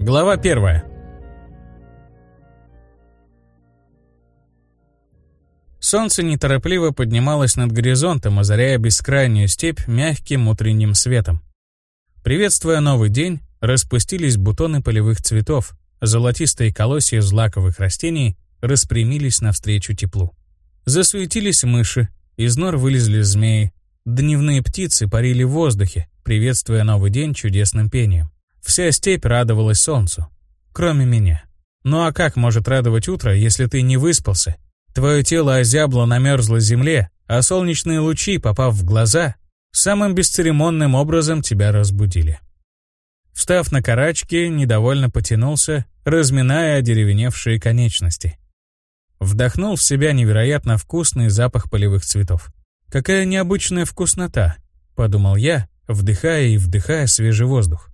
Глава первая. Солнце неторопливо поднималось над горизонтом, озаряя бескрайнюю степь мягким утренним светом. Приветствуя новый день, распустились бутоны полевых цветов, золотистые колосья злаковых растений распрямились навстречу теплу. Засуетились мыши, из нор вылезли змеи, дневные птицы парили в воздухе, приветствуя новый день чудесным пением. Вся степь радовалась солнцу, кроме меня. Ну а как может радовать утро, если ты не выспался? Твое тело озябло на мерзлой земле, а солнечные лучи, попав в глаза, самым бесцеремонным образом тебя разбудили. Встав на карачки, недовольно потянулся, разминая одеревеневшие конечности. Вдохнул в себя невероятно вкусный запах полевых цветов. «Какая необычная вкуснота», — подумал я, вдыхая и вдыхая свежий воздух.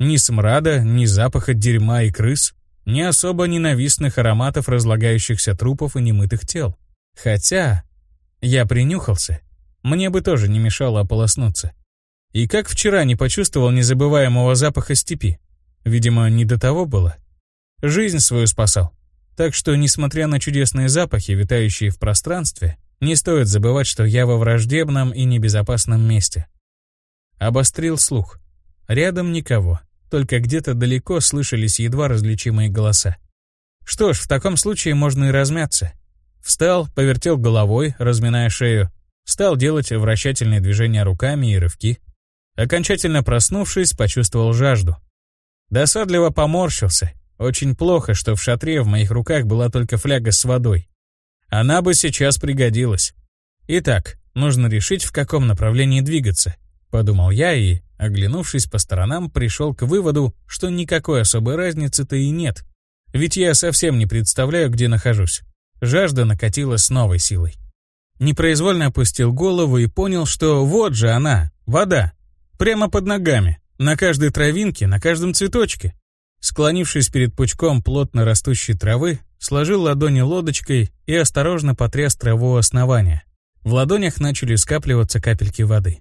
Ни смрада, ни запаха дерьма и крыс, ни особо ненавистных ароматов разлагающихся трупов и немытых тел. Хотя... Я принюхался. Мне бы тоже не мешало ополоснуться. И как вчера не почувствовал незабываемого запаха степи. Видимо, не до того было. Жизнь свою спасал. Так что, несмотря на чудесные запахи, витающие в пространстве, не стоит забывать, что я во враждебном и небезопасном месте. Обострил слух. Рядом никого, только где-то далеко слышались едва различимые голоса. Что ж, в таком случае можно и размяться. Встал, повертел головой, разминая шею, стал делать вращательные движения руками и рывки. Окончательно проснувшись, почувствовал жажду. Досадливо поморщился. Очень плохо, что в шатре в моих руках была только фляга с водой. Она бы сейчас пригодилась. Итак, нужно решить, в каком направлении двигаться. Подумал я и, оглянувшись по сторонам, пришел к выводу, что никакой особой разницы-то и нет. Ведь я совсем не представляю, где нахожусь. Жажда накатила с новой силой. Непроизвольно опустил голову и понял, что вот же она, вода. Прямо под ногами, на каждой травинке, на каждом цветочке. Склонившись перед пучком плотно растущей травы, сложил ладони лодочкой и осторожно потряс траву основания. В ладонях начали скапливаться капельки воды.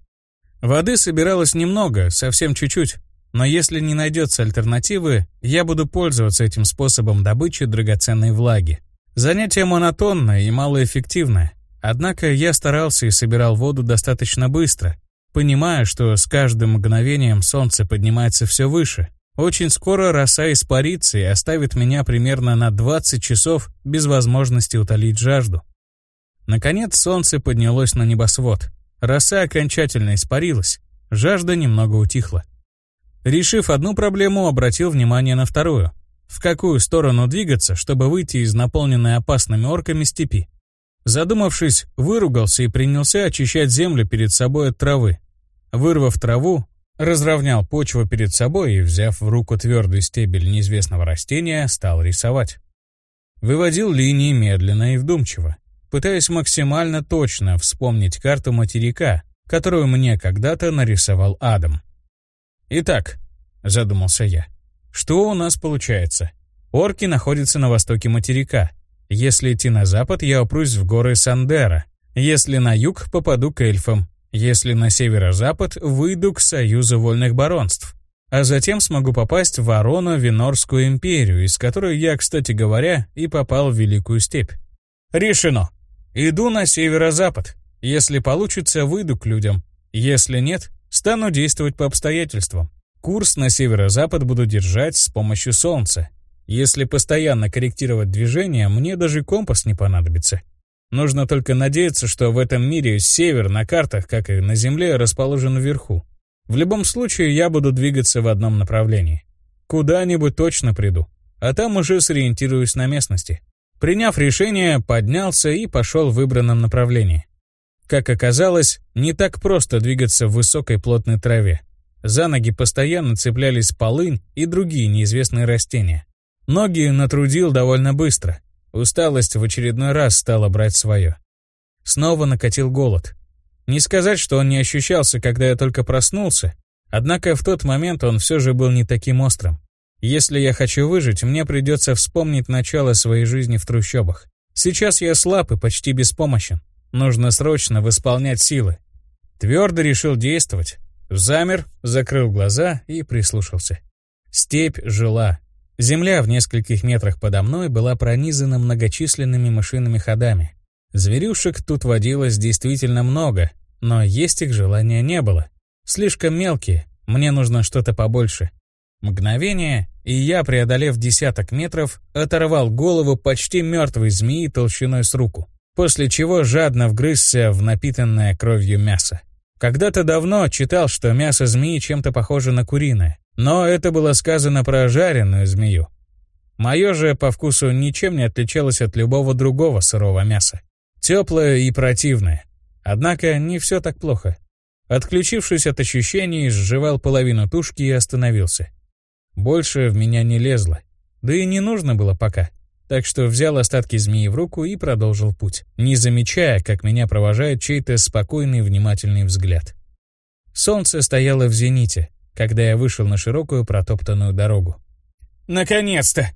Воды собиралось немного, совсем чуть-чуть, но если не найдется альтернативы, я буду пользоваться этим способом добычи драгоценной влаги. Занятие монотонное и малоэффективное, однако я старался и собирал воду достаточно быстро, понимая, что с каждым мгновением солнце поднимается все выше. Очень скоро роса испарится и оставит меня примерно на 20 часов без возможности утолить жажду. Наконец солнце поднялось на небосвод. Роса окончательно испарилась, жажда немного утихла. Решив одну проблему, обратил внимание на вторую. В какую сторону двигаться, чтобы выйти из наполненной опасными орками степи? Задумавшись, выругался и принялся очищать землю перед собой от травы. Вырвав траву, разровнял почву перед собой и, взяв в руку твердый стебель неизвестного растения, стал рисовать. Выводил линии медленно и вдумчиво, пытаясь максимально точно вспомнить карту материка, которую мне когда-то нарисовал Адам. «Итак», — задумался я, — «что у нас получается? Орки находятся на востоке материка. Если идти на запад, я упрусь в горы Сандера. Если на юг, попаду к эльфам. Если на северо-запад, выйду к Союзу Вольных Баронств. А затем смогу попасть в Ворону-Винорскую империю, из которой я, кстати говоря, и попал в Великую Степь. Решено. Иду на северо-запад. Если получится, выйду к людям. Если нет, стану действовать по обстоятельствам. Курс на северо-запад буду держать с помощью солнца. Если постоянно корректировать движение, мне даже компас не понадобится. Нужно только надеяться, что в этом мире север на картах, как и на Земле, расположен вверху. В любом случае, я буду двигаться в одном направлении. Куда-нибудь точно приду, а там уже сориентируюсь на местности. Приняв решение, поднялся и пошел в выбранном направлении. Как оказалось, не так просто двигаться в высокой плотной траве. За ноги постоянно цеплялись полынь и другие неизвестные растения. Ноги натрудил довольно быстро. Усталость в очередной раз стала брать свое. Снова накатил голод. Не сказать, что он не ощущался, когда я только проснулся, однако в тот момент он все же был не таким острым. Если я хочу выжить, мне придется вспомнить начало своей жизни в трущобах. Сейчас я слаб и почти беспомощен. Нужно срочно восполнять силы. Твердо решил действовать. Замер, закрыл глаза и прислушался. Степь жила. Земля в нескольких метрах подо мной была пронизана многочисленными мышиными ходами. Зверюшек тут водилось действительно много, но есть их желания не было. Слишком мелкие, мне нужно что-то побольше. Мгновение, и я, преодолев десяток метров, оторвал голову почти мертвой змеи толщиной с руку, после чего жадно вгрызся в напитанное кровью мясо. Когда-то давно читал, что мясо змеи чем-то похоже на куриное, но это было сказано про жареную змею. Мое же по вкусу ничем не отличалось от любого другого сырого мяса. Теплое и противное. Однако не все так плохо. Отключившись от ощущений, сживал половину тушки и остановился. Больше в меня не лезло. Да и не нужно было пока. Так что взял остатки змеи в руку и продолжил путь, не замечая, как меня провожает чей-то спокойный внимательный взгляд. Солнце стояло в зените, когда я вышел на широкую протоптанную дорогу. «Наконец-то!»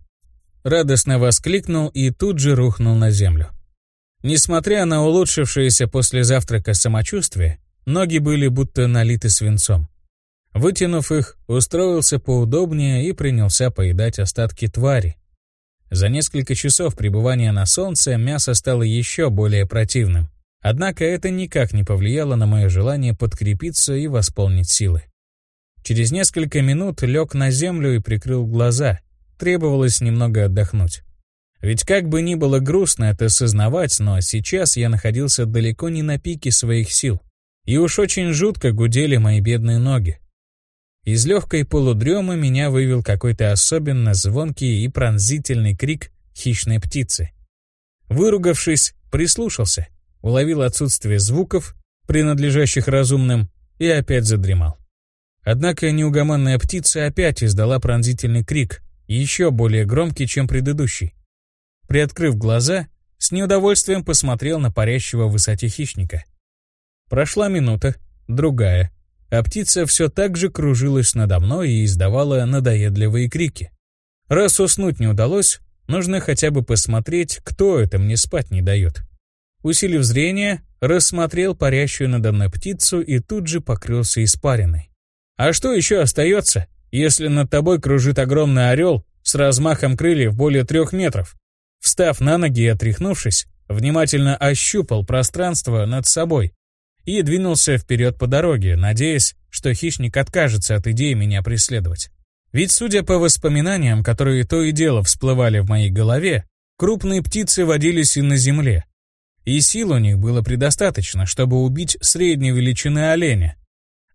Радостно воскликнул и тут же рухнул на землю. Несмотря на улучшившееся после завтрака самочувствие, ноги были будто налиты свинцом. Вытянув их, устроился поудобнее и принялся поедать остатки твари. За несколько часов пребывания на солнце мясо стало еще более противным. Однако это никак не повлияло на мое желание подкрепиться и восполнить силы. Через несколько минут лег на землю и прикрыл глаза. Требовалось немного отдохнуть. Ведь как бы ни было грустно это осознавать, но сейчас я находился далеко не на пике своих сил. И уж очень жутко гудели мои бедные ноги. Из легкой полудремы меня вывел какой-то особенно звонкий и пронзительный крик хищной птицы. Выругавшись, прислушался, уловил отсутствие звуков, принадлежащих разумным, и опять задремал. Однако неугомонная птица опять издала пронзительный крик, еще более громкий, чем предыдущий. Приоткрыв глаза, с неудовольствием посмотрел на парящего в высоте хищника. Прошла минута, другая, а птица все так же кружилась надо мной и издавала надоедливые крики. Раз уснуть не удалось, нужно хотя бы посмотреть, кто это мне спать не дает. Усилив зрение, рассмотрел парящую надо мной птицу и тут же покрылся испариной. А что еще остается, если над тобой кружит огромный орел с размахом крыльев более трех метров? Встав на ноги и отряхнувшись, внимательно ощупал пространство над собой и двинулся вперед по дороге, надеясь, что хищник откажется от идеи меня преследовать. Ведь, судя по воспоминаниям, которые то и дело всплывали в моей голове, крупные птицы водились и на земле. И сил у них было предостаточно, чтобы убить средней величины оленя,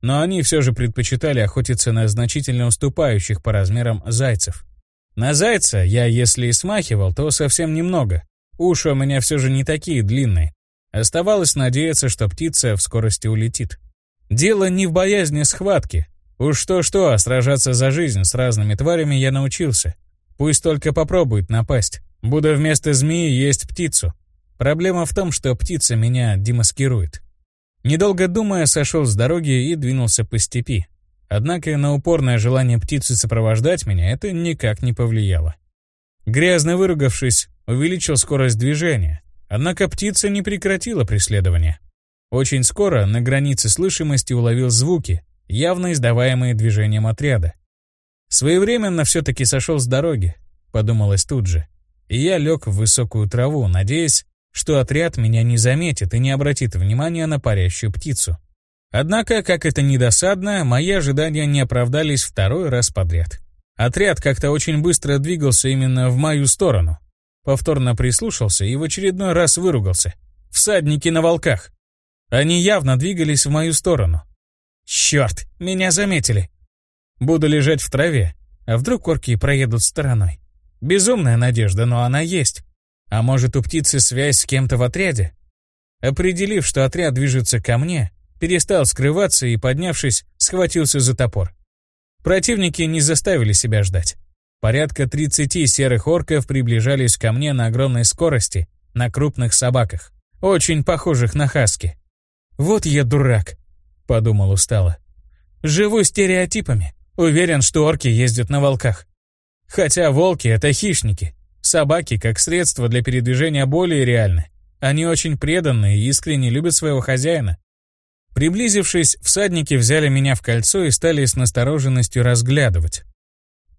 но они все же предпочитали охотиться на значительно уступающих по размерам зайцев. На зайца я, если и смахивал, то совсем немного. Уши у меня все же не такие длинные. Оставалось надеяться, что птица в скорости улетит. Дело не в боязни схватки. Уж то-что, а сражаться за жизнь с разными тварями я научился. Пусть только попробует напасть. Буду вместо змеи есть птицу. Проблема в том, что птица меня демаскирует. Недолго думая, сошел с дороги и двинулся по степи. Однако на упорное желание птицы сопровождать меня это никак не повлияло. Грязно выругавшись, увеличил скорость движения, однако птица не прекратила преследование. Очень скоро на границе слышимости уловил звуки, явно издаваемые движением отряда. Своевременно все-таки сошел с дороги, подумалось тут же, и я лег в высокую траву, надеясь, что отряд меня не заметит и не обратит внимания на парящую птицу. Однако, как это недосадно, мои ожидания не оправдались второй раз подряд. Отряд как-то очень быстро двигался именно в мою сторону. Повторно прислушался и в очередной раз выругался. Всадники на волках. Они явно двигались в мою сторону. Черт, меня заметили. Буду лежать в траве, а вдруг орки проедут стороной. Безумная надежда, но она есть. А может, у птицы связь с кем-то в отряде? Определив, что отряд движется ко мне, перестал скрываться и, поднявшись, схватился за топор. Противники не заставили себя ждать. Порядка 30 серых орков приближались ко мне на огромной скорости, на крупных собаках, очень похожих на хаски. «Вот я дурак», — подумал устало. «Живу стереотипами. Уверен, что орки ездят на волках. Хотя волки — это хищники, Собаки, как средство для передвижения, более реальны. Они очень преданные и искренне любят своего хозяина. Приблизившись, всадники взяли меня в кольцо и стали с настороженностью разглядывать.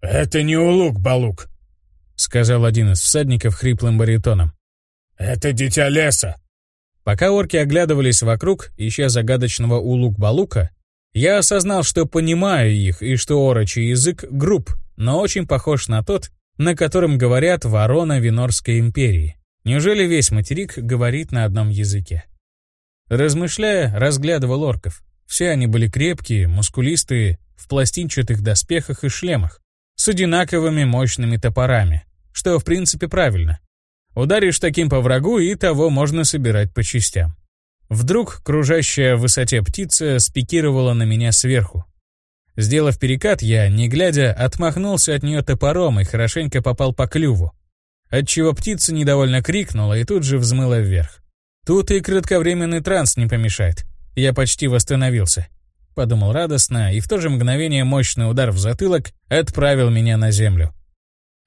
«Это не улук-балук», — сказал один из всадников хриплым баритоном. «Это дитя леса». Пока орки оглядывались вокруг, ища загадочного улук-балука, я осознал, что понимаю их и что орочий язык груб, но очень похож на тот, на котором говорят ворона Винорской империи. Неужели весь материк говорит на одном языке? Размышляя, разглядывал орков. Все они были крепкие, мускулистые, в пластинчатых доспехах и шлемах, с одинаковыми мощными топорами, что в принципе правильно. Ударишь таким по врагу, и того можно собирать по частям. Вдруг кружащая в высоте птица спикировала на меня сверху. Сделав перекат, я, не глядя, отмахнулся от нее топором и хорошенько попал по клюву, отчего птица недовольно крикнула и тут же взмыла вверх. Тут и кратковременный транс не помешает. Я почти восстановился. Подумал радостно, и в то же мгновение мощный удар в затылок отправил меня на землю.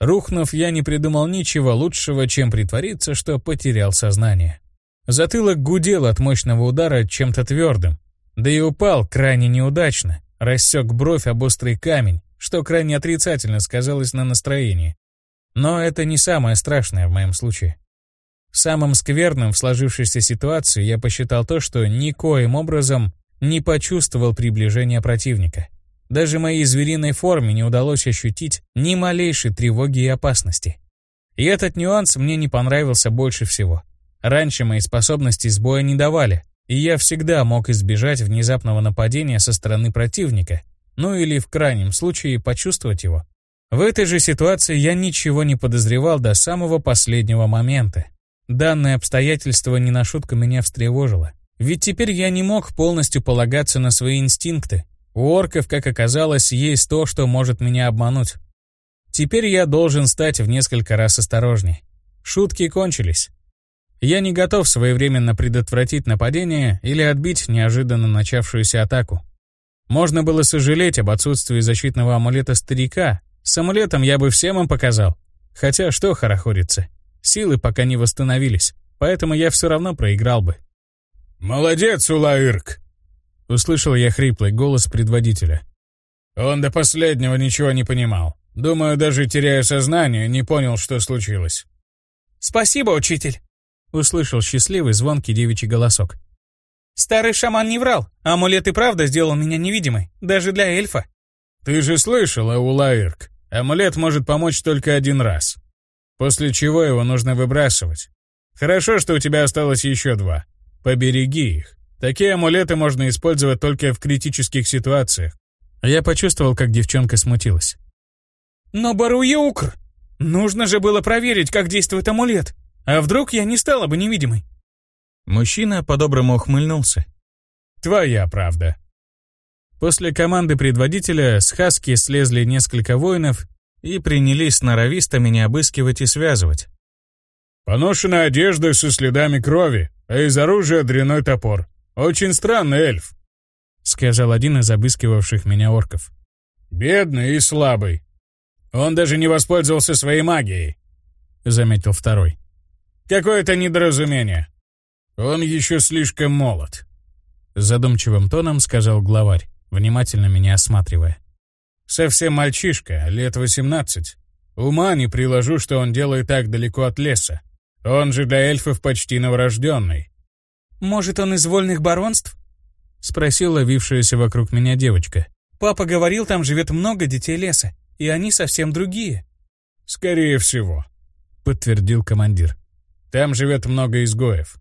Рухнув, я не придумал ничего лучшего, чем притвориться, что потерял сознание. Затылок гудел от мощного удара чем-то твердым. Да и упал крайне неудачно, рассек бровь об острый камень, что крайне отрицательно сказалось на настроении. Но это не самое страшное в моем случае. Самым скверным в сложившейся ситуации я посчитал то, что никоим образом не почувствовал приближения противника. Даже моей звериной форме не удалось ощутить ни малейшей тревоги и опасности. И этот нюанс мне не понравился больше всего. Раньше мои способности сбоя не давали, и я всегда мог избежать внезапного нападения со стороны противника, ну или в крайнем случае почувствовать его. В этой же ситуации я ничего не подозревал до самого последнего момента. Данное обстоятельство не на шутку меня встревожило. Ведь теперь я не мог полностью полагаться на свои инстинкты. У орков, как оказалось, есть то, что может меня обмануть. Теперь я должен стать в несколько раз осторожнее. Шутки кончились. Я не готов своевременно предотвратить нападение или отбить неожиданно начавшуюся атаку. Можно было сожалеть об отсутствии защитного амулета старика. С амулетом я бы всем им показал. Хотя что хорохориться. Силы пока не восстановились, поэтому я все равно проиграл бы. «Молодец, Улаирк!» Услышал я хриплый голос предводителя. Он до последнего ничего не понимал. Думаю, даже теряя сознание, не понял, что случилось. «Спасибо, учитель!» Услышал счастливый звонкий девичий голосок. «Старый шаман не врал. Амулет и правда сделал меня невидимой, даже для эльфа». «Ты же слышал, Аулаирк, амулет может помочь только один раз. После чего его нужно выбрасывать. Хорошо, что у тебя осталось еще два. Побереги их. Такие амулеты можно использовать только в критических ситуациях. Я почувствовал, как девчонка смутилась. «Но Баруеукр! Нужно же было проверить, как действует амулет!» А вдруг я не стала бы невидимой? Мужчина по-доброму ухмыльнулся. Твоя правда. После команды предводителя с Хаски слезли несколько воинов и принялись сноровисто меня обыскивать и связывать. Поношенная одежда со следами крови, а из оружия дряной топор. Очень странный эльф, — сказал один из обыскивавших меня орков. Бедный и слабый. Он даже не воспользовался своей магией, — заметил второй. Какое-то недоразумение. Он еще слишком молод. Задумчивым тоном сказал главарь, внимательно меня осматривая. Совсем мальчишка, лет 18. Ума не приложу, что он делает так далеко от леса. Он же для эльфов почти новорожденный. «Может, он из вольных баронств?» — спросила вившаяся вокруг меня девочка. «Папа говорил, там живет много детей леса, и они совсем другие». «Скорее всего», — подтвердил командир. Там живет много изгоев.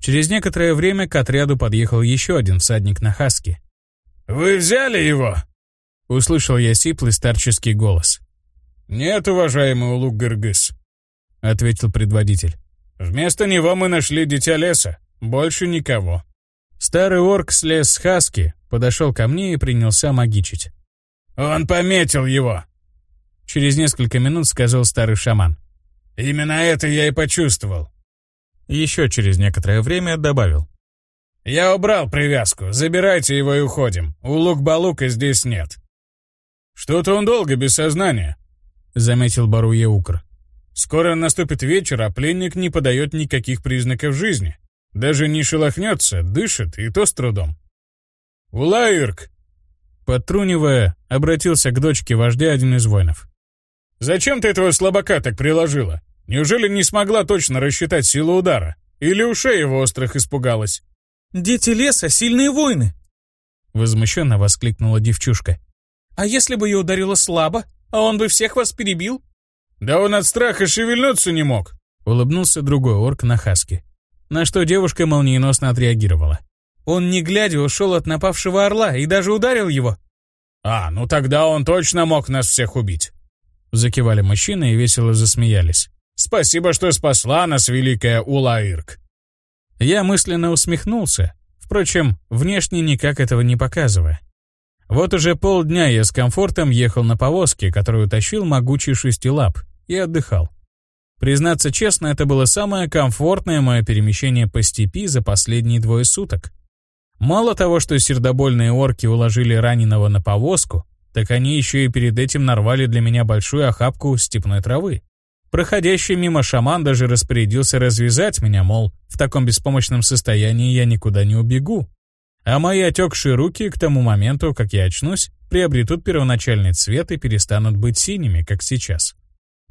Через некоторое время к отряду подъехал еще один всадник на хаске. «Вы взяли его?» Услышал я сиплый старческий голос. «Нет, уважаемый Улук Гыргыз», — ответил предводитель. «Вместо него мы нашли дитя леса. Больше никого». Старый орк слез с хаски, подошел ко мне и принялся магичить. «Он пометил его!» Через несколько минут сказал старый шаман. Именно это я и почувствовал. Еще через некоторое время добавил. Я убрал привязку, забирайте его и уходим. У Лук-Балука здесь нет. Что-то он долго без сознания, заметил Бару Еукр. Скоро наступит вечер, а пленник не подает никаких признаков жизни. Даже не шелохнется, дышит, и то с трудом. «Улаирк!» Подтрунивая, обратился к дочке вождя один из воинов. «Зачем ты этого слабака так приложила? Неужели не смогла точно рассчитать силу удара? Или ушей его острых испугалась?» «Дети леса — сильные воины!» Возмущенно воскликнула девчушка. «А если бы ее ударило слабо, а он бы всех вас перебил?» «Да он от страха шевельнуться не мог!» Улыбнулся другой орк на хаске. На что девушка молниеносно отреагировала. «Он не глядя ушел от напавшего орла и даже ударил его!» «А, ну тогда он точно мог нас всех убить!» Закивали мужчины и весело засмеялись. «Спасибо, что спасла нас, великая Улаирк!» Я мысленно усмехнулся, впрочем, внешне никак этого не показывая. Вот уже полдня я с комфортом ехал на повозке, которую тащил могучий шестилап, и отдыхал. Признаться честно, это было самое комфортное мое перемещение по степи за последние двое суток. Мало того, что сердобольные орки уложили раненого на повозку, так они еще и перед этим нарвали для меня большую охапку степной травы. Проходящий мимо шаман даже распорядился развязать меня, мол, в таком беспомощном состоянии я никуда не убегу. А мои отекшие руки к тому моменту, как я очнусь, приобретут первоначальный цвет и перестанут быть синими, как сейчас.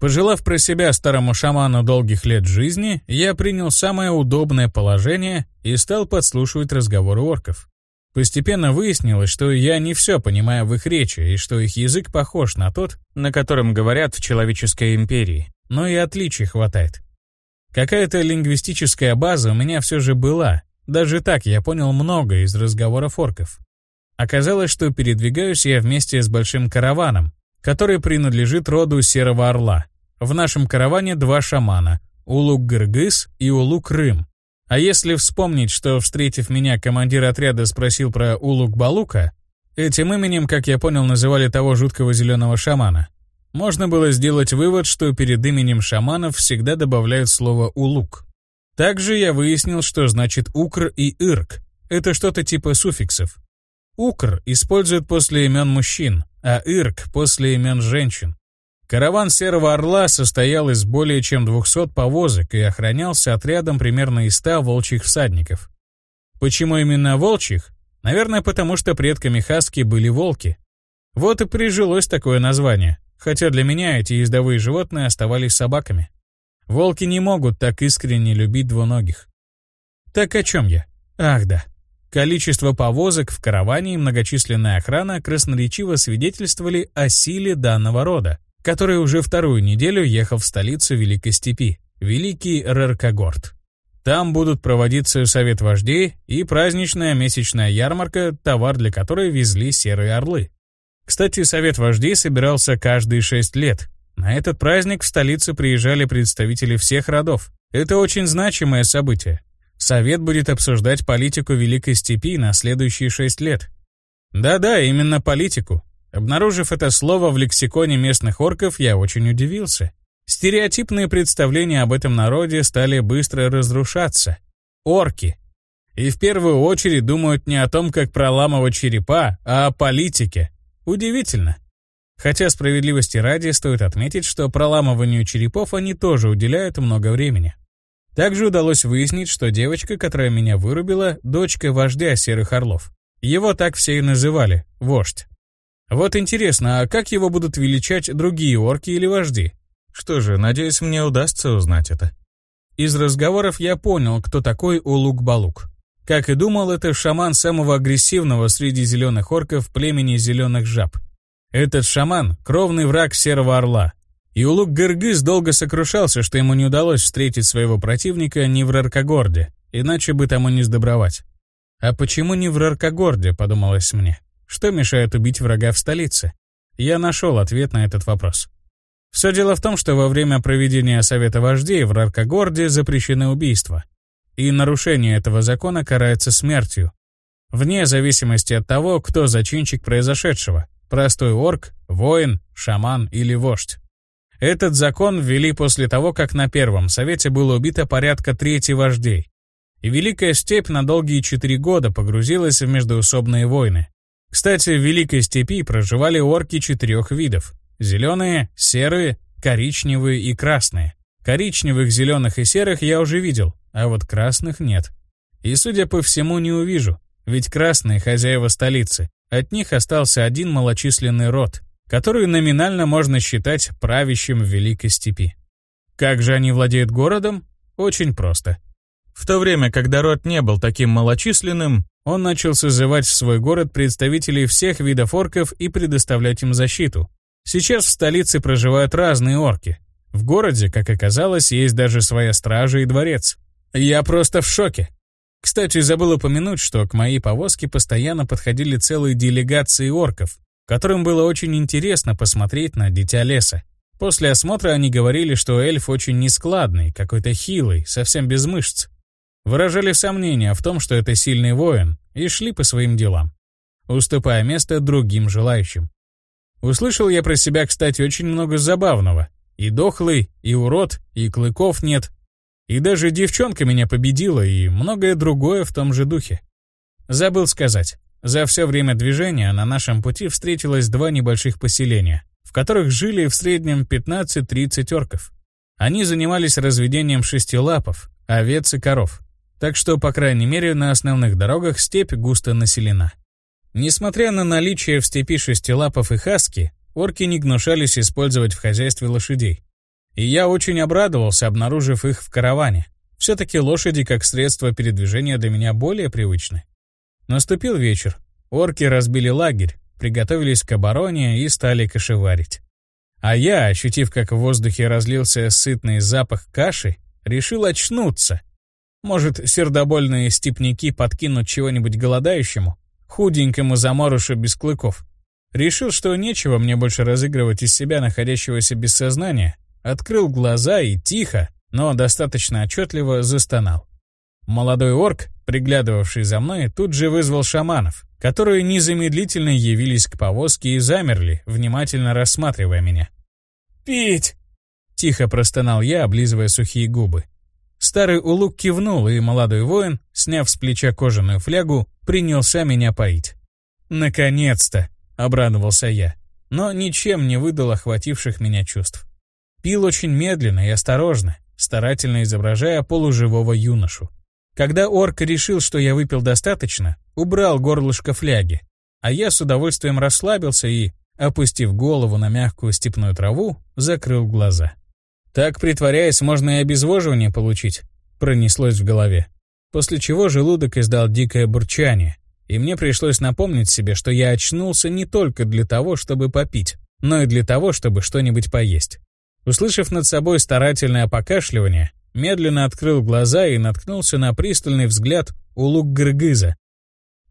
Пожелав про себя старому шаману долгих лет жизни, я принял самое удобное положение и стал подслушивать разговоры орков. Постепенно выяснилось, что я не все понимаю в их речи и что их язык похож на тот, на котором говорят в человеческой империи, но и отличий хватает. Какая-то лингвистическая база у меня все же была, даже так я понял много из разговоров орков. Оказалось, что передвигаюсь я вместе с большим караваном, который принадлежит роду Серого Орла. В нашем караване два шамана – Улук-Гыргыз и Улук-Рым. А если вспомнить, что, встретив меня, командир отряда спросил про Улук-Балука, этим именем, как я понял, называли того жуткого зеленого шамана, можно было сделать вывод, что перед именем шаманов всегда добавляют слово «улук». Также я выяснил, что значит «укр» и «ирк». Это что-то типа суффиксов. «Укр» используют после имен мужчин, а «ирк» после имен женщин. Караван Серого Орла состоял из более чем 200 повозок и охранялся отрядом примерно из 100 волчьих всадников. Почему именно волчьих? Наверное, потому что предками Хаски были волки. Вот и прижилось такое название, хотя для меня эти ездовые животные оставались собаками. Волки не могут так искренне любить двуногих. Так о чем я? Ах да. Количество повозок в караване и многочисленная охрана красноречиво свидетельствовали о силе данного рода который уже вторую неделю ехал в столицу Великой Степи, Великий Раркагорд. Там будут проводиться совет вождей и праздничная месячная ярмарка, товар для которой везли серые орлы. Кстати, совет вождей собирался каждые шесть лет. На этот праздник в столицу приезжали представители всех родов. Это очень значимое событие. Совет будет обсуждать политику Великой Степи на следующие шесть лет. Да-да, именно политику. Обнаружив это слово в лексиконе местных орков, я очень удивился. Стереотипные представления об этом народе стали быстро разрушаться. Орки. И в первую очередь думают не о том, как проламывать черепа, а о политике. Удивительно. Хотя справедливости ради стоит отметить, что проламыванию черепов они тоже уделяют много времени. Также удалось выяснить, что девочка, которая меня вырубила, дочка вождя Серых Орлов. Его так все и называли – вождь. Вот интересно, а как его будут величать другие орки или вожди? Что же, надеюсь, мне удастся узнать это. Из разговоров я понял, кто такой Улук-Балук. Как и думал, это шаман самого агрессивного среди зеленых орков племени зеленых жаб. Этот шаман — кровный враг Серого Орла. И Улук-Гыргыз долго сокрушался, что ему не удалось встретить своего противника не в Раркогорде, иначе бы тому не сдобровать. «А почему не в Раркогорде?» — подумалось мне. Что мешает убить врага в столице? Я нашел ответ на этот вопрос. Все дело в том, что во время проведения Совета Вождей в Раркогорде запрещены убийства. И нарушение этого закона карается смертью. Вне зависимости от того, кто зачинщик произошедшего. Простой орк, воин, шаман или вождь. Этот закон ввели после того, как на Первом Совете было убито порядка трети вождей. И Великая Степь на долгие четыре года погрузилась в междоусобные войны. Кстати, в Великой Степи проживали орки четырех видов. Зеленые, серые, коричневые и красные. Коричневых, зеленых и серых я уже видел, а вот красных нет. И, судя по всему, не увижу, ведь красные хозяева столицы, от них остался один малочисленный род, который номинально можно считать правящим в Великой Степи. Как же они владеют городом? Очень просто. В то время, когда род не был таким малочисленным, он начал созывать в свой город представителей всех видов орков и предоставлять им защиту. Сейчас в столице проживают разные орки. В городе, как оказалось, есть даже своя стража и дворец. Я просто в шоке. Кстати, забыл упомянуть, что к моей повозке постоянно подходили целые делегации орков, которым было очень интересно посмотреть на Дитя Леса. После осмотра они говорили, что эльф очень нескладный, какой-то хилый, совсем без мышц. Выражали сомнения в том, что это сильный воин, и шли по своим делам, уступая место другим желающим. Услышал я про себя, кстати, очень много забавного. И дохлый, и урод, и клыков нет. И даже девчонка меня победила, и многое другое в том же духе. Забыл сказать. За все время движения на нашем пути встретилось два небольших поселения, в которых жили в среднем 15-30 орков. Они занимались разведением шестилапов, овец и коров. Так что, по крайней мере, на основных дорогах степь густо населена. Несмотря на наличие в степи шестилапов и хаски, орки не гнушались использовать в хозяйстве лошадей. И я очень обрадовался, обнаружив их в караване. Все-таки лошади как средство передвижения для меня более привычны. Наступил вечер. Орки разбили лагерь, приготовились к обороне и стали кашеварить. А я, ощутив, как в воздухе разлился сытный запах каши, решил очнуться. Может, сердобольные степняки подкинут чего-нибудь голодающему? худенькому заморышу без клыков. Решил, что нечего мне больше разыгрывать из себя находящегося без сознания, открыл глаза и тихо, но достаточно отчетливо застонал. Молодой орк, приглядывавший за мной, тут же вызвал шаманов, которые незамедлительно явились к повозке и замерли, внимательно рассматривая меня. «Пить!» — тихо простонал я, облизывая сухие губы. Старый улук кивнул, и молодой воин, сняв с плеча кожаную флягу, принялся меня поить. «Наконец-то!» — обрадовался я, но ничем не выдал охвативших меня чувств. Пил очень медленно и осторожно, старательно изображая полуживого юношу. Когда орк решил, что я выпил достаточно, убрал горлышко фляги, а я с удовольствием расслабился и, опустив голову на мягкую степную траву, закрыл глаза. Так, притворяясь, можно и обезвоживание получить, пронеслось в голове. После чего желудок издал дикое бурчание, и мне пришлось напомнить себе, что я очнулся не только для того, чтобы попить, но и для того, чтобы что-нибудь поесть. Услышав над собой старательное покашливание, медленно открыл глаза и наткнулся на пристальный взгляд у лук Гыргыза.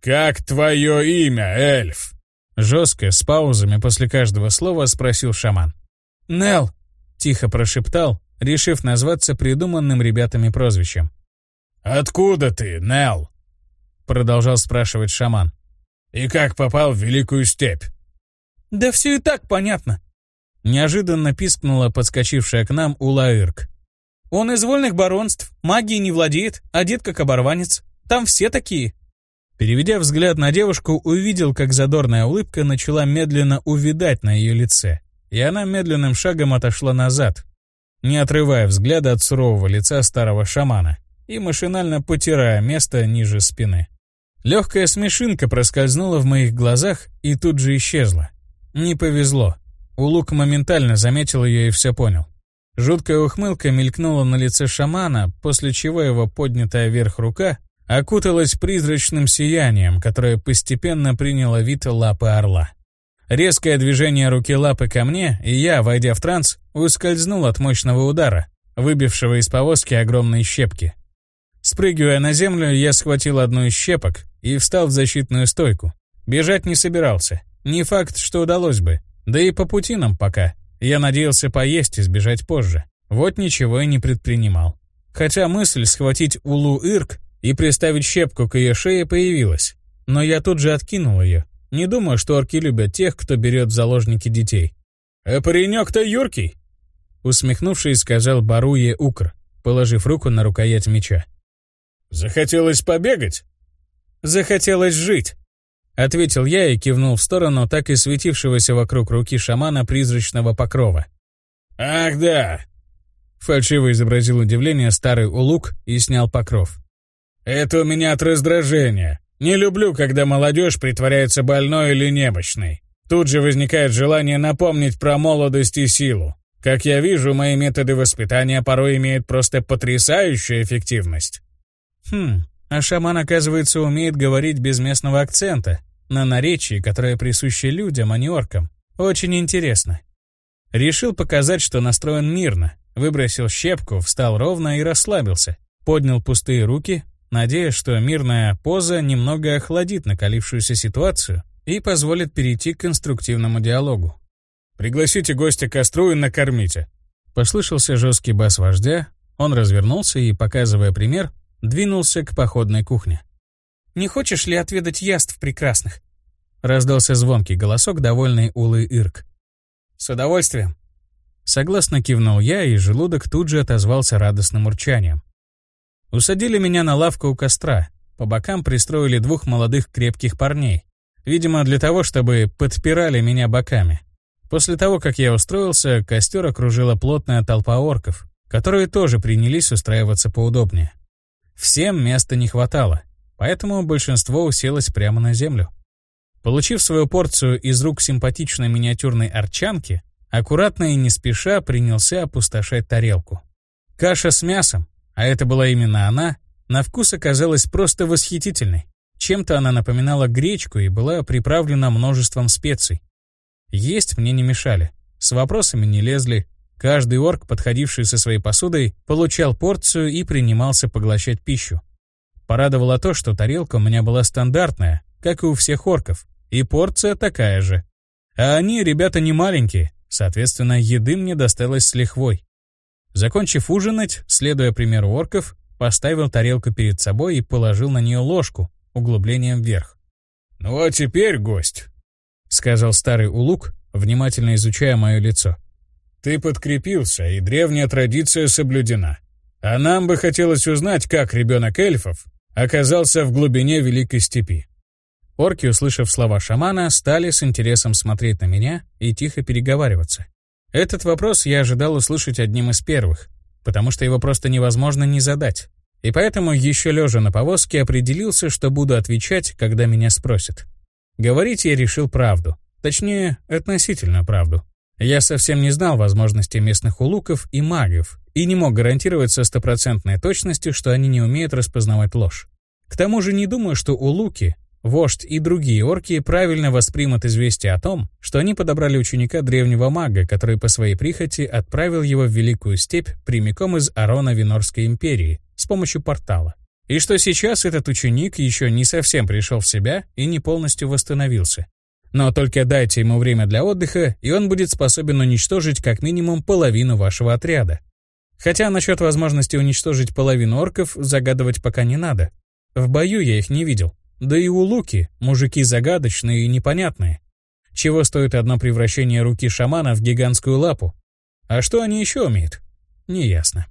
«Как твое имя, эльф?» Жестко, с паузами после каждого слова спросил шаман. «Нел», Тихо прошептал, решив назваться придуманным ребятами прозвищем. «Откуда ты, Нел?» Продолжал спрашивать шаман. «И как попал в Великую Степь?» «Да все и так понятно». Неожиданно пискнула подскочившая к нам Улаирк. «Он из вольных баронств, магией не владеет, одет как оборванец. Там все такие». Переведя взгляд на девушку, увидел, как задорная улыбка начала медленно увидать на ее лице и она медленным шагом отошла назад, не отрывая взгляда от сурового лица старого шамана и машинально потирая место ниже спины. Легкая смешинка проскользнула в моих глазах и тут же исчезла. Не повезло. Улук моментально заметил ее и все понял. Жуткая ухмылка мелькнула на лице шамана, после чего его поднятая вверх рука окуталась призрачным сиянием, которое постепенно приняло вид лапы орла. Резкое движение руки лапы ко мне, и я, войдя в транс, ускользнул от мощного удара, выбившего из повозки огромные щепки. Спрыгивая на землю, я схватил одну из щепок и встал в защитную стойку. Бежать не собирался. Не факт, что удалось бы. Да и по пути нам пока. Я надеялся поесть и сбежать позже. Вот ничего и не предпринимал. Хотя мысль схватить Улу-Ирк и приставить щепку к ее шее появилась. Но я тут же откинул ее, не думаю, что орки любят тех, кто берет в заложники детей. «А паренек-то юркий!» Усмехнувшись, сказал Баруе Укр, положив руку на рукоять меча. «Захотелось побегать?» «Захотелось жить», — ответил я и кивнул в сторону так и светившегося вокруг руки шамана призрачного покрова. «Ах да!» Фальшиво изобразил удивление старый улук и снял покров. «Это у меня от раздражения. Не люблю, когда молодежь притворяется больной или немощной. Тут же возникает желание напомнить про молодость и силу. Как я вижу, мои методы воспитания порой имеют просто потрясающую эффективность. Хм, а шаман, оказывается, умеет говорить без местного акцента, на наречии, которое присуще людям, а не оркам. Очень интересно. Решил показать, что настроен мирно. Выбросил щепку, встал ровно и расслабился. Поднял пустые руки, надеясь, что мирная поза немного охладит накалившуюся ситуацию и позволит перейти к конструктивному диалогу. «Пригласите гостя к костру и накормите». Послышался жесткий бас вождя, он развернулся и, показывая пример, двинулся к походной кухне. «Не хочешь ли отведать яств прекрасных?» Раздался звонкий голосок, довольный Улы Ирк. «С удовольствием». Согласно кивнул я, и желудок тут же отозвался радостным урчанием. Усадили меня на лавку у костра. По бокам пристроили двух молодых крепких парней. Видимо, для того, чтобы подпирали меня боками. После того, как я устроился, костер окружила плотная толпа орков, которые тоже принялись устраиваться поудобнее. Всем места не хватало, поэтому большинство уселось прямо на землю. Получив свою порцию из рук симпатичной миниатюрной арчанки, аккуратно и не спеша принялся опустошать тарелку. Каша с мясом, а это была именно она, на вкус оказалась просто восхитительной. Чем-то она напоминала гречку и была приправлена множеством специй. Есть мне не мешали, с вопросами не лезли. Каждый орк, подходивший со своей посудой, получал порцию и принимался поглощать пищу. Порадовало то, что тарелка у меня была стандартная, как и у всех орков, и порция такая же. А они, ребята, не маленькие, соответственно, еды мне досталось с лихвой. Закончив ужинать, следуя примеру орков, поставил тарелку перед собой и положил на нее ложку, углублением вверх. «Ну а теперь, гость», — сказал старый улук, внимательно изучая мое лицо. «Ты подкрепился, и древняя традиция соблюдена. А нам бы хотелось узнать, как ребенок эльфов оказался в глубине Великой Степи». Орки, услышав слова шамана, стали с интересом смотреть на меня и тихо переговариваться. Этот вопрос я ожидал услышать одним из первых, потому что его просто невозможно не задать. И поэтому еще лежа на повозке определился, что буду отвечать, когда меня спросят. Говорить я решил правду. Точнее, относительно правду. Я совсем не знал возможностей местных улуков и магов и не мог гарантировать со стопроцентной точностью, что они не умеют распознавать ложь. К тому же не думаю, что улуки Вождь и другие орки правильно воспримут известие о том, что они подобрали ученика древнего мага, который по своей прихоти отправил его в Великую Степь прямиком из Арона Винорской империи с помощью портала. И что сейчас этот ученик еще не совсем пришел в себя и не полностью восстановился. Но только дайте ему время для отдыха, и он будет способен уничтожить как минимум половину вашего отряда. Хотя насчет возможности уничтожить половину орков загадывать пока не надо. В бою я их не видел. Да и у Луки мужики загадочные и непонятные. Чего стоит одно превращение руки шамана в гигантскую лапу? А что они еще умеют? Неясно.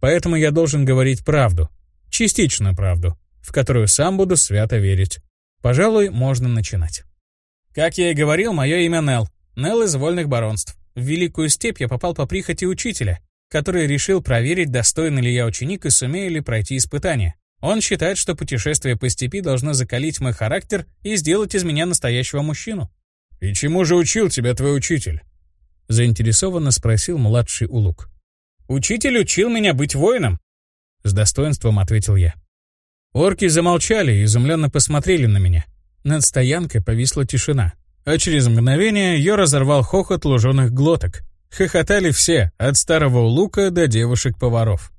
Поэтому я должен говорить правду. Частичную правду, в которую сам буду свято верить. Пожалуй, можно начинать. Как я и говорил, мое имя Нел. Нел из Вольных Баронств. В Великую Степь я попал по прихоти учителя, который решил проверить, достойный ли я ученик и сумею ли пройти испытание. Он считает, что путешествие по степи должно закалить мой характер и сделать из меня настоящего мужчину. «И чему же учил тебя твой учитель?» Заинтересованно спросил младший Улук. «Учитель учил меня быть воином», — с достоинством ответил я. Орки замолчали и изумленно посмотрели на меня. Над стоянкой повисла тишина, а через мгновение ее разорвал хохот луженых глоток. Хохотали все, от старого улука до девушек-поваров.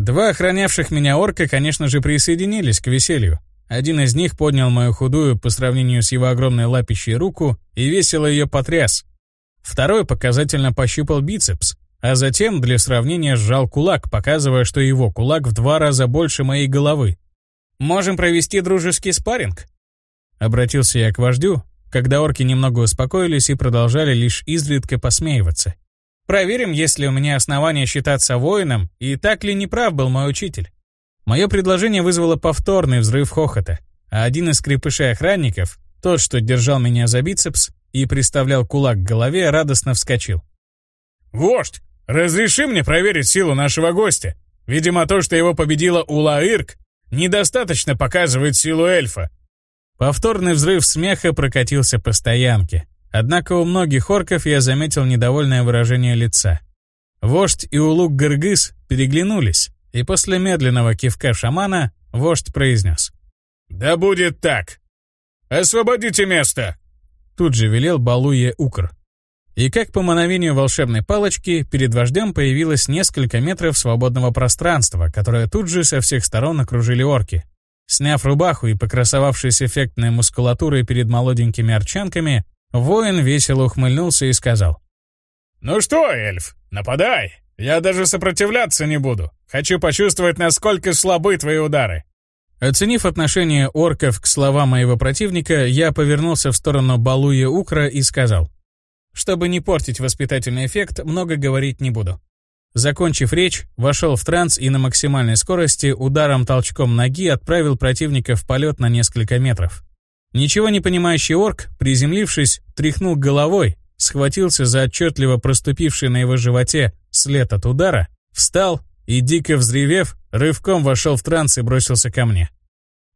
Два охранявших меня орка, конечно же, присоединились к веселью. Один из них поднял мою худую по сравнению с его огромной лапищей руку и весело ее потряс. Второй показательно пощупал бицепс, а затем для сравнения сжал кулак, показывая, что его кулак в два раза больше моей головы. «Можем провести дружеский спарринг?» Обратился я к вождю, когда орки немного успокоились и продолжали лишь изредка посмеиваться. Проверим, есть ли у меня основания считаться воином, и так ли неправ был мой учитель. Мое предложение вызвало повторный взрыв хохота, а один из крепышей охранников, тот, что держал меня за бицепс и приставлял кулак к голове, радостно вскочил. «Вождь, разреши мне проверить силу нашего гостя. Видимо, то, что его победила Улаирк, Недостаточно показывает силу эльфа. Повторный взрыв смеха прокатился по стоянке. Однако у многих орков я заметил недовольное выражение лица. Вождь и улук Гыргыз переглянулись, и после медленного кивка шамана вождь произнес. «Да будет так! Освободите место!» Тут же велел Балуе Укр. И как по мановению волшебной палочки, перед вождем появилось несколько метров свободного пространства, которое тут же со всех сторон окружили орки. Сняв рубаху и покрасовавшись эффектной мускулатурой перед молоденькими арчанками, воин весело ухмыльнулся и сказал. «Ну что, эльф, нападай! Я даже сопротивляться не буду. Хочу почувствовать, насколько слабы твои удары». Оценив отношение орков к словам моего противника, я повернулся в сторону Балуя Укра и сказал. Чтобы не портить воспитательный эффект, много говорить не буду. Закончив речь, вошел в транс и на максимальной скорости ударом-толчком ноги отправил противника в полет на несколько метров. Ничего не понимающий орк, приземлившись, тряхнул головой, схватился за отчетливо проступивший на его животе след от удара, встал и, дико взревев, рывком вошел в транс и бросился ко мне.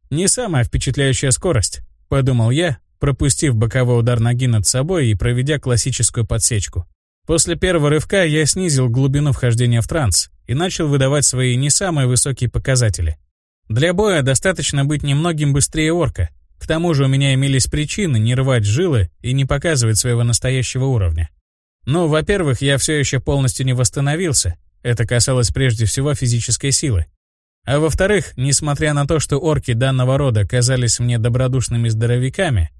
«Не самая впечатляющая скорость», — подумал я, пропустив боковой удар ноги над собой и проведя классическую подсечку. После первого рывка я снизил глубину вхождения в транс и начал выдавать свои не самые высокие показатели. Для боя достаточно быть немногим быстрее орка. К тому же у меня имелись причины не рвать жилы и не показывать своего настоящего уровня. Ну, во-первых, я все еще полностью не восстановился. Это касалось прежде всего физической силы. А во-вторых, несмотря на то, что орки данного рода казались мне добродушными здоровяками,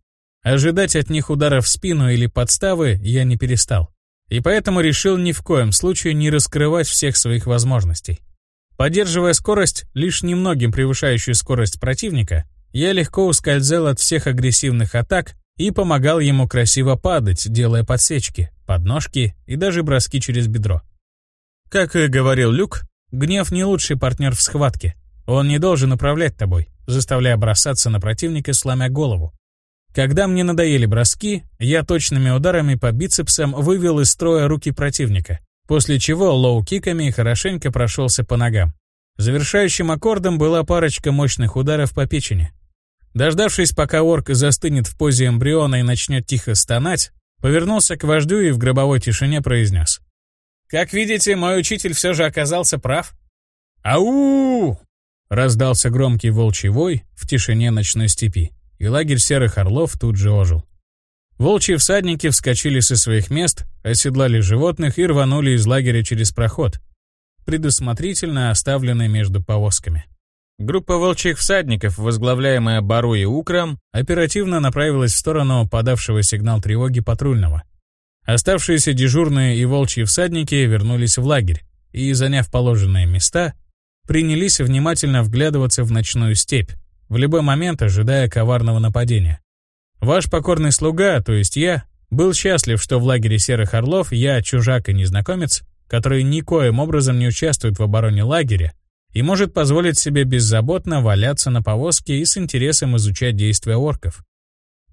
ожидать от них ударов в спину или подставы я не перестал и поэтому решил ни в коем случае не раскрывать всех своих возможностей. Поддерживая скорость, лишь немногим превышающую скорость противника, я легко ускользал от всех агрессивных атак и помогал ему красиво падать, делая подсечки, подножки и даже броски через бедро. Как и говорил Люк, гнев не лучший партнер в схватке. Он не должен управлять тобой, заставляя бросаться на противника, сломя голову. Когда мне надоели броски, я точными ударами по бицепсам вывел из строя руки противника, после чего лоу-киками хорошенько прошелся по ногам. Завершающим аккордом была парочка мощных ударов по печени. Дождавшись, пока орк застынет в позе эмбриона и начнет тихо стонать, повернулся к вождю и в гробовой тишине произнес. «Как видите, мой учитель все же оказался прав». «Ау!» — раздался громкий волчий вой в тишине ночной степи и лагерь серых орлов тут же ожил. Волчьи всадники вскочили со своих мест, оседлали животных и рванули из лагеря через проход, предусмотрительно оставленный между повозками. Группа волчьих всадников, возглавляемая Бару и Укром, оперативно направилась в сторону подавшего сигнал тревоги патрульного. Оставшиеся дежурные и волчьи всадники вернулись в лагерь и, заняв положенные места, принялись внимательно вглядываться в ночную степь, в любой момент ожидая коварного нападения. Ваш покорный слуга, то есть я, был счастлив, что в лагере Серых Орлов я чужак и незнакомец, который никоим образом не участвует в обороне лагеря и может позволить себе беззаботно валяться на повозке и с интересом изучать действия орков.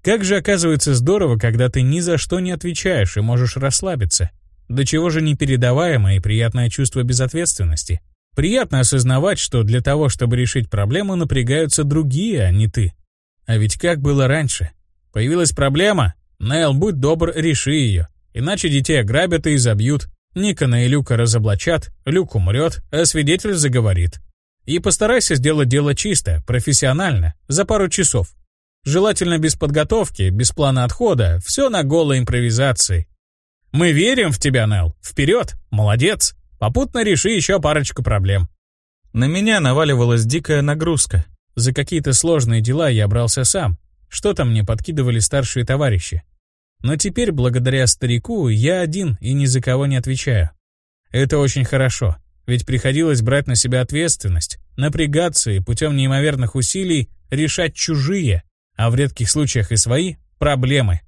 Как же оказывается здорово, когда ты ни за что не отвечаешь и можешь расслабиться. До чего же непередаваемое и приятное чувство безответственности. Приятно осознавать, что для того, чтобы решить проблему, напрягаются другие, а не ты. А ведь как было раньше? Появилась проблема? Нейл, будь добр, реши ее. Иначе детей ограбят и забьют. Никона и Люка разоблачат, Люк умрет, а свидетель заговорит. И постарайся сделать дело чисто, профессионально, за пару часов. Желательно без подготовки, без плана отхода, все на голой импровизации. Мы верим в тебя, Нел. Вперед, молодец. Попутно реши еще парочку проблем. На меня наваливалась дикая нагрузка. За какие-то сложные дела я брался сам. Что-то мне подкидывали старшие товарищи. Но теперь, благодаря старику, я один и ни за кого не отвечаю. Это очень хорошо, ведь приходилось брать на себя ответственность, напрягаться и путем неимоверных усилий решать чужие, а в редких случаях и свои, проблемы.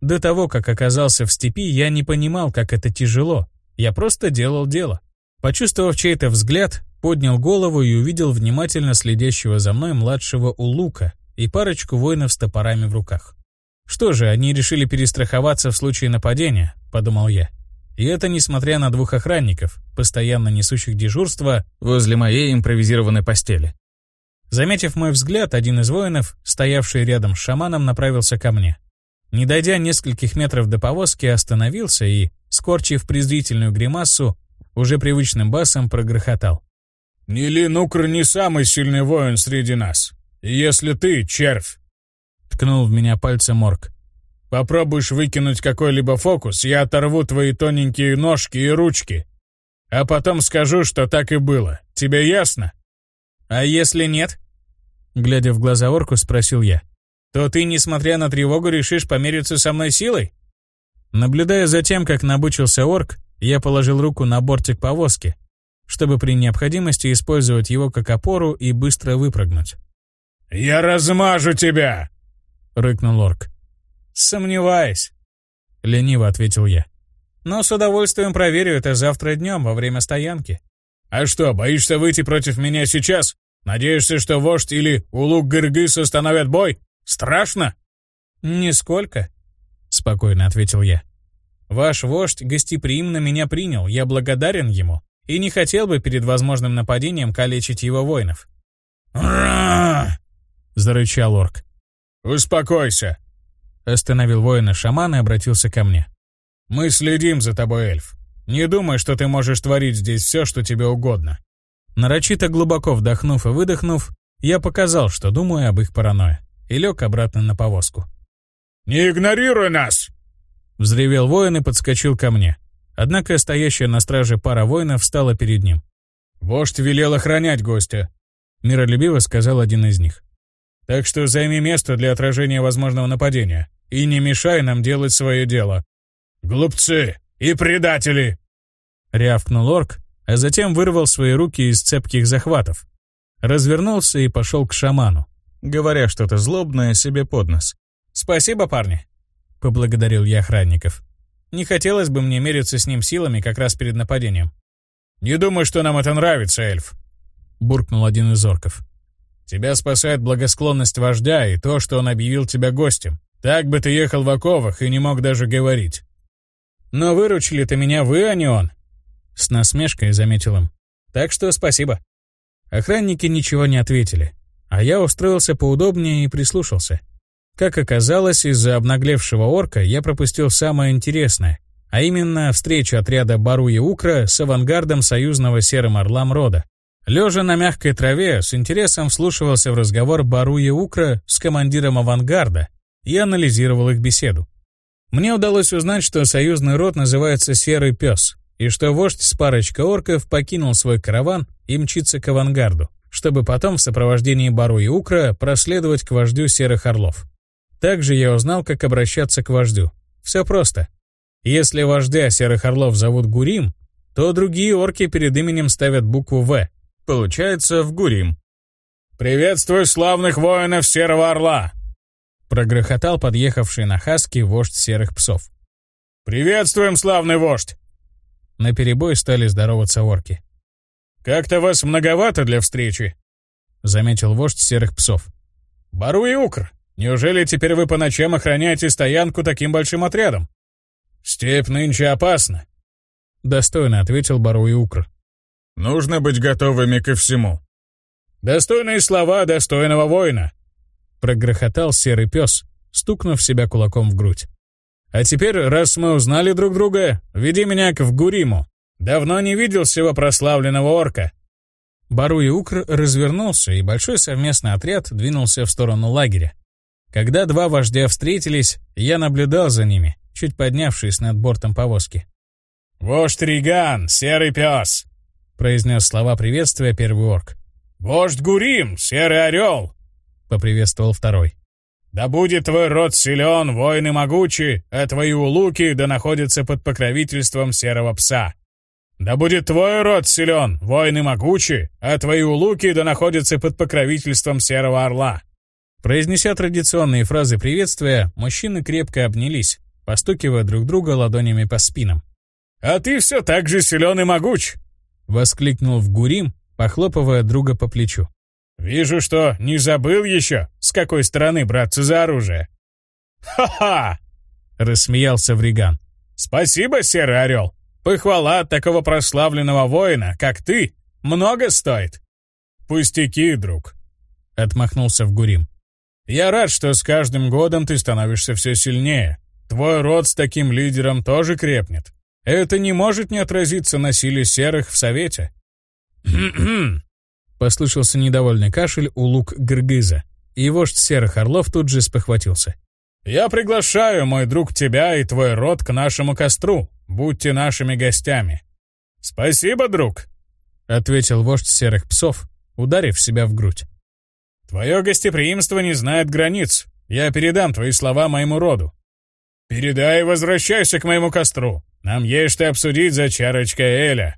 До того, как оказался в степи, я не понимал, как это тяжело, я просто делал дело. Почувствовав чей-то взгляд, поднял голову и увидел внимательно следящего за мной младшего Улука и парочку воинов с топорами в руках. «Что же, они решили перестраховаться в случае нападения», — подумал я. И это несмотря на двух охранников, постоянно несущих дежурство возле моей импровизированной постели. Заметив мой взгляд, один из воинов, стоявший рядом с шаманом, направился ко мне. Не дойдя нескольких метров до повозки, остановился и, скорчив презрительную гримасу, уже привычным басом прогрохотал. «Нили Нукр не самый сильный воин среди нас. Если ты, червь, ткнул в меня пальцем орк. «Попробуешь выкинуть какой-либо фокус, я оторву твои тоненькие ножки и ручки. А потом скажу, что так и было. Тебе ясно?» «А если нет?» Глядя в глаза орку, спросил я. «То ты, несмотря на тревогу, решишь помериться со мной силой?» Наблюдая за тем, как набучился орк, я положил руку на бортик повозки, чтобы при необходимости использовать его как опору и быстро выпрыгнуть. «Я размажу тебя!» — рыкнул орк. «Сомневаюсь», — лениво ответил я. «Но с удовольствием проверю это завтра днем во время стоянки». «А что, боишься выйти против меня сейчас? Надеешься, что вождь или улук Гыргыс остановят бой? Страшно?» «Нисколько», — спокойно ответил я. «Ваш вождь гостеприимно меня принял, я благодарен ему, и не хотел бы перед возможным нападением калечить его воинов». «Ра!» — зарычал орк. «Успокойся!» Остановил воина шаман и обратился ко мне. «Мы следим за тобой, эльф. Не думай, что ты можешь творить здесь все, что тебе угодно». Нарочито глубоко вдохнув и выдохнув, я показал, что думаю об их паранойе, и лег обратно на повозку. «Не игнорируй нас!» Взревел воин и подскочил ко мне. Однако стоящая на страже пара воинов встала перед ним. «Вождь велел охранять гостя», — миролюбиво сказал один из них. Так что займи место для отражения возможного нападения и не мешай нам делать свое дело. Глупцы и предатели!» Рявкнул орк, а затем вырвал свои руки из цепких захватов. Развернулся и пошел к шаману, говоря что-то злобное себе под нос. «Спасибо, парни!» — поблагодарил я охранников. «Не хотелось бы мне мериться с ним силами как раз перед нападением». «Не думай, что нам это нравится, эльф!» — буркнул один из орков. Тебя спасает благосклонность вождя и то, что он объявил тебя гостем. Так бы ты ехал в оковах и не мог даже говорить. Но выручили-то меня вы, а не он. С насмешкой заметил им. Так что спасибо. Охранники ничего не ответили, а я устроился поудобнее и прислушался. Как оказалось, из-за обнаглевшего орка я пропустил самое интересное, а именно встречу отряда Баруи Укра с авангардом союзного серым орлам рода. Лежа на мягкой траве, с интересом вслушивался в разговор Баруя Укра с командиром авангарда и анализировал их беседу. Мне удалось узнать, что союзный род называется «Серый пес», и что вождь с парочкой орков покинул свой караван и мчится к авангарду, чтобы потом в сопровождении Баруи Укра проследовать к вождю Серых Орлов. Также я узнал, как обращаться к вождю. Все просто. Если вождя Серых Орлов зовут Гурим, то другие орки перед именем ставят букву «В», Получается, в Гурим. «Приветствую славных воинов Серого Орла!» Прогрохотал подъехавший на Хаски вождь серых псов. «Приветствуем, славный вождь!» На перебой стали здороваться орки. «Как-то вас многовато для встречи», — заметил вождь серых псов. «Бару и Укр, неужели теперь вы по ночам охраняете стоянку таким большим отрядом?» «Степь нынче опасна», — достойно ответил Бару и Укр. Нужно быть готовыми ко всему. Достойные слова достойного воина. Прогрохотал серый пес, стукнув себя кулаком в грудь. А теперь, раз мы узнали друг друга, веди меня к Вгуриму. Давно не видел всего прославленного орка. Бару и Укр развернулся, и большой совместный отряд двинулся в сторону лагеря. Когда два вождя встретились, я наблюдал за ними, чуть поднявшись над бортом повозки. «Вождь Риган, серый пес!» Произнес слова приветствия первый орк. «Вождь Гурим, серый орел!» — поприветствовал второй. «Да будет твой род силен, воины могучи, а твои улуки да находятся под покровительством серого пса. Да будет твой род силен, воины могучи, а твои улуки да находятся под покровительством серого орла». Произнеся традиционные фразы приветствия, мужчины крепко обнялись, постукивая друг друга ладонями по спинам. «А ты все так же силен и могуч!» Воскликнул в Гурим, похлопывая друга по плечу. «Вижу, что не забыл еще, с какой стороны браться за оружие». «Ха-ха!» — рассмеялся Вриган. «Спасибо, Серый Орел. Похвала от такого прославленного воина, как ты, много стоит». «Пустяки, друг», отмахнулся в Гурим. «Я рад, что с каждым годом ты становишься все сильнее. Твой род с таким лидером тоже крепнет. Это не может не отразиться на силе серых в Совете». Послышался недовольный кашель у лук Гыргыза, и вождь серых орлов тут же спохватился. «Я приглашаю, мой друг, тебя и твой род к нашему костру. Будьте нашими гостями». «Спасибо, друг», — ответил вождь серых псов, ударив себя в грудь. «Твое гостеприимство не знает границ. Я передам твои слова моему роду. Передай и возвращайся к моему костру. Нам есть что обсудить за чарочкой Эля».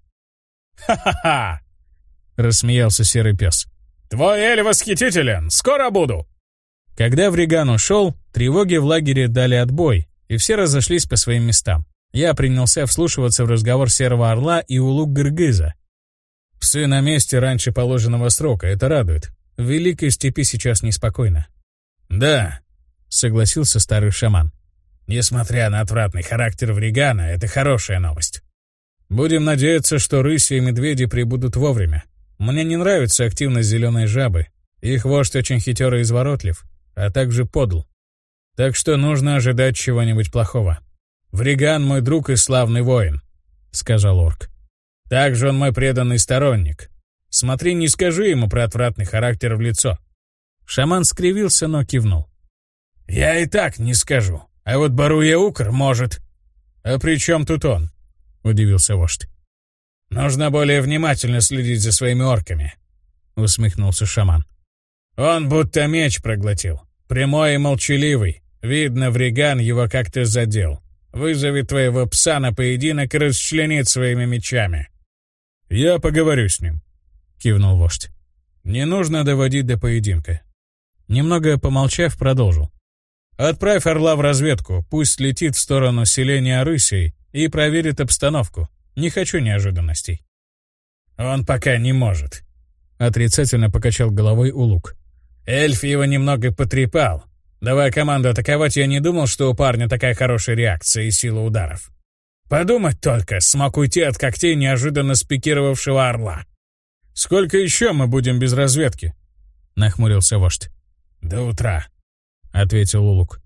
«Ха-ха-ха!» — рассмеялся серый пес. «Твой Эль восхитителен! Скоро буду!» Когда Вриган ушел, тревоги в лагере дали отбой, и все разошлись по своим местам. Я принялся вслушиваться в разговор Серого Орла и Улук Гыргыза. Псы на месте раньше положенного срока, это радует. В Великой Степи сейчас неспокойно. «Да», — согласился старый шаман. «Несмотря на отвратный характер Вригана, это хорошая новость. Будем надеяться, что рыси и медведи прибудут вовремя. Мне не нравится активность зеленой жабы. Их вождь очень хитер и изворотлив, а также подл. Так что нужно ожидать чего-нибудь плохого. «Вриган мой друг и славный воин», — сказал орк. «Также он мой преданный сторонник. Смотри, не скажи ему про отвратный характер в лицо». Шаман скривился, но кивнул. «Я и так не скажу. А вот Баруя-Укр может». «А при чем тут он?» — удивился вождь. «Нужно более внимательно следить за своими орками», — усмехнулся шаман. «Он будто меч проглотил. Прямой и молчаливый. Видно, Вриган его как-то задел. Вызови твоего пса на поединок и расчленит своими мечами». «Я поговорю с ним», — кивнул вождь. «Не нужно доводить до поединка». Немного помолчав, продолжил. «Отправь орла в разведку, пусть летит в сторону селения Рысей и проверит обстановку. Не хочу неожиданностей». «Он пока не может», — отрицательно покачал головой Улук. «Эльф его немного потрепал. Давая команду атаковать, я не думал, что у парня такая хорошая реакция и сила ударов. Подумать только, смог уйти от когтей неожиданно спикировавшего орла». «Сколько еще мы будем без разведки?» — нахмурился вождь. «До утра», — ответил Улук.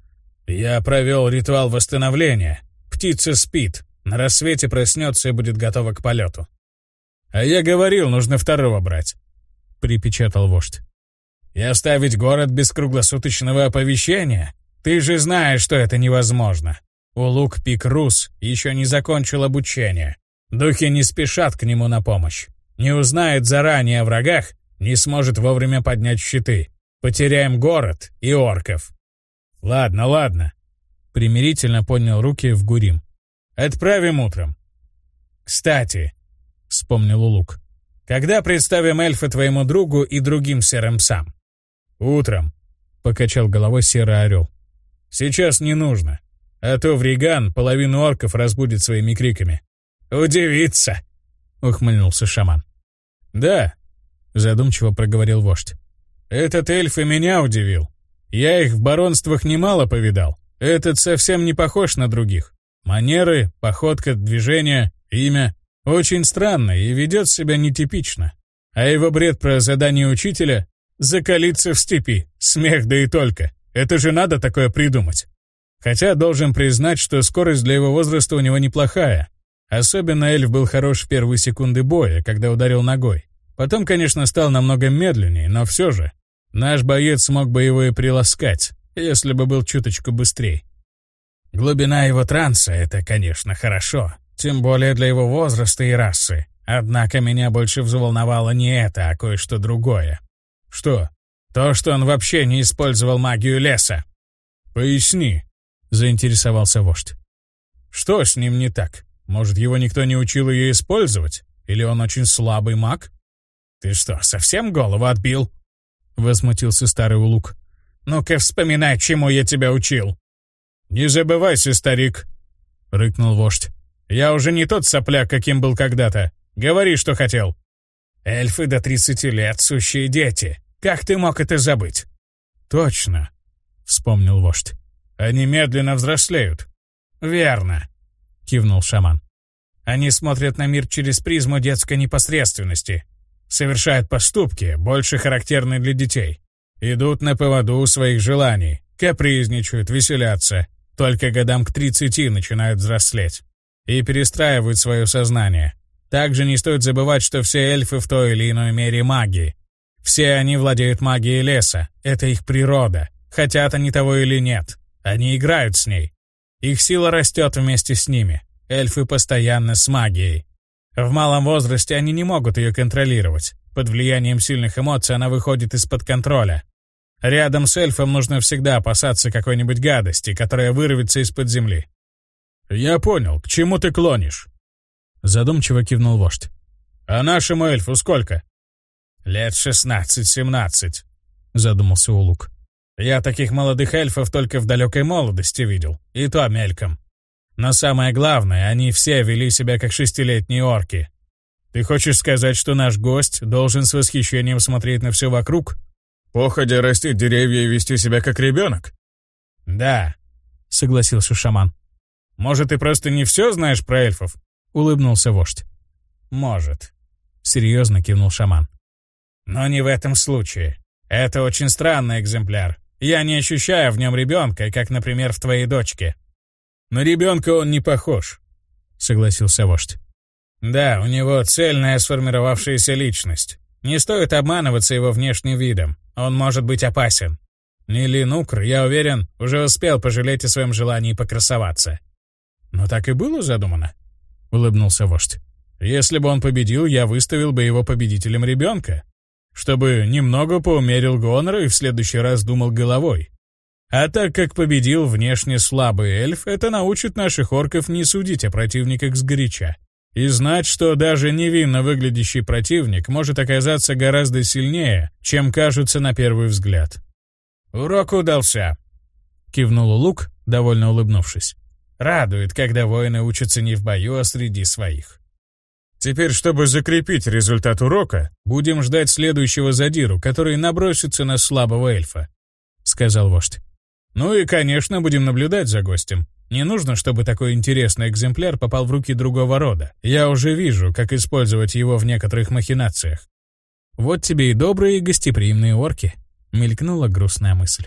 «Я провел ритуал восстановления. Птица спит. На рассвете проснется и будет готова к полету. «А я говорил, нужно второго брать», — припечатал вождь. «И оставить город без круглосуточного оповещения? Ты же знаешь, что это невозможно. Улук Пикрус еще не закончил обучение. Духи не спешат к нему на помощь. Не узнает заранее о врагах, не сможет вовремя поднять щиты. Потеряем город и орков». «Ладно, ладно», — примирительно поднял руки в Гурим. Отправим утром. Кстати, — вспомнил Улук, — когда представим эльфа твоему другу и другим серым псам? Утром, — покачал головой серый орел. Сейчас не нужно, а то Вриган половину орков разбудит своими криками. Удивиться, — ухмыльнулся шаман. Да, — задумчиво проговорил вождь. Этот эльф и меня удивил. Я их в баронствах немало повидал. Этот совсем не похож на других. Манеры, походка, движение, имя. Очень странно и ведет себя нетипично. А его бред про задание учителя — закалиться в степи, смех да и только. Это же надо такое придумать. Хотя должен признать, что скорость для его возраста у него неплохая. Особенно эльф был хорош в первые секунды боя, когда ударил ногой. Потом, конечно, стал намного медленнее, но все же. Наш боец смог бы его и приласкать, если бы был чуточку быстрее. Глубина его транса — это, конечно, хорошо, тем более для его возраста и расы. Однако меня больше взволновало не это, а кое-что другое. Что? То, что он вообще не использовал магию леса. Поясни, заинтересовался вождь. Что с ним не так? Может, его никто не учил ее использовать? Или он очень слабый маг? Ты что, совсем голову отбил? Возмутился старый улук. Ну-ка вспоминай, чему я тебя учил. «Не забывайся, старик!» — рыкнул вождь. «Я уже не тот сопляк, каким был когда-то. Говори, что хотел». «Эльфы до тридцати лет — сущие дети. Как ты мог это забыть?» «Точно», — вспомнил вождь. «Они медленно взрослеют». «Верно», — кивнул шаман. «Они смотрят на мир через призму детской непосредственности. Совершают поступки, больше характерные для детей. Идут на поводу своих желаний, капризничают, веселятся. Только годам к 30 начинают взрослеть. И перестраивают свое сознание. Также не стоит забывать, что все эльфы в той или иной мере маги. Все они владеют магией леса. Это их природа. Хотят они того или нет. Они играют с ней. Их сила растет вместе с ними. Эльфы постоянно с магией. В малом возрасте они не могут ее контролировать. Под влиянием сильных эмоций она выходит из-под контроля. Рядом с эльфом нужно всегда опасаться какой-нибудь гадости, которая вырвется из-под земли. «Я понял, к чему ты клонишь?» Задумчиво кивнул вождь. «А нашему эльфу сколько?» «Лет шестнадцать-семнадцать», — задумался Улук. «Я таких молодых эльфов только в далекой молодости видел, и то мельком. Но самое главное, они все вели себя как шестилетние орки. Ты хочешь сказать, что наш гость должен с восхищением смотреть на все вокруг? Походя растить деревья и вести себя как ребенок? Да, согласился шаман. Может, ты просто не все знаешь про эльфов? Улыбнулся вождь. Может, серьезно кивнул шаман. Но не в этом случае. Это очень странный экземпляр. Я не ощущаю в нем ребенка, как, например, в твоей дочке. На ребенка он не похож, согласился вождь. Да, у него цельная сформировавшаяся личность. Не стоит обманываться его внешним видом. Он может быть опасен. Нили Нукр, я уверен, уже успел пожалеть о своем желании покрасоваться. Но так и было задумано, улыбнулся вождь. Если бы он победил, я выставил бы его победителем ребенка, чтобы немного поумерил гонор и в следующий раз думал головой. А так как победил внешне слабый эльф, это научит наших орков не судить о противниках сгоряча. И знать, что даже невинно выглядящий противник может оказаться гораздо сильнее, чем кажется на первый взгляд. «Урок удался», — кивнул Лук, довольно улыбнувшись. «Радует, когда воины учатся не в бою, а среди своих». Теперь, чтобы закрепить результат урока, будем ждать следующего задиру, который набросится на слабого эльфа», — сказал вождь. «Ну и, конечно, будем наблюдать за гостем. Не нужно, чтобы такой интересный экземпляр попал в руки другого рода. Я уже вижу, как использовать его в некоторых махинациях». «Вот тебе и добрые и гостеприимные орки», — мелькнула грустная мысль.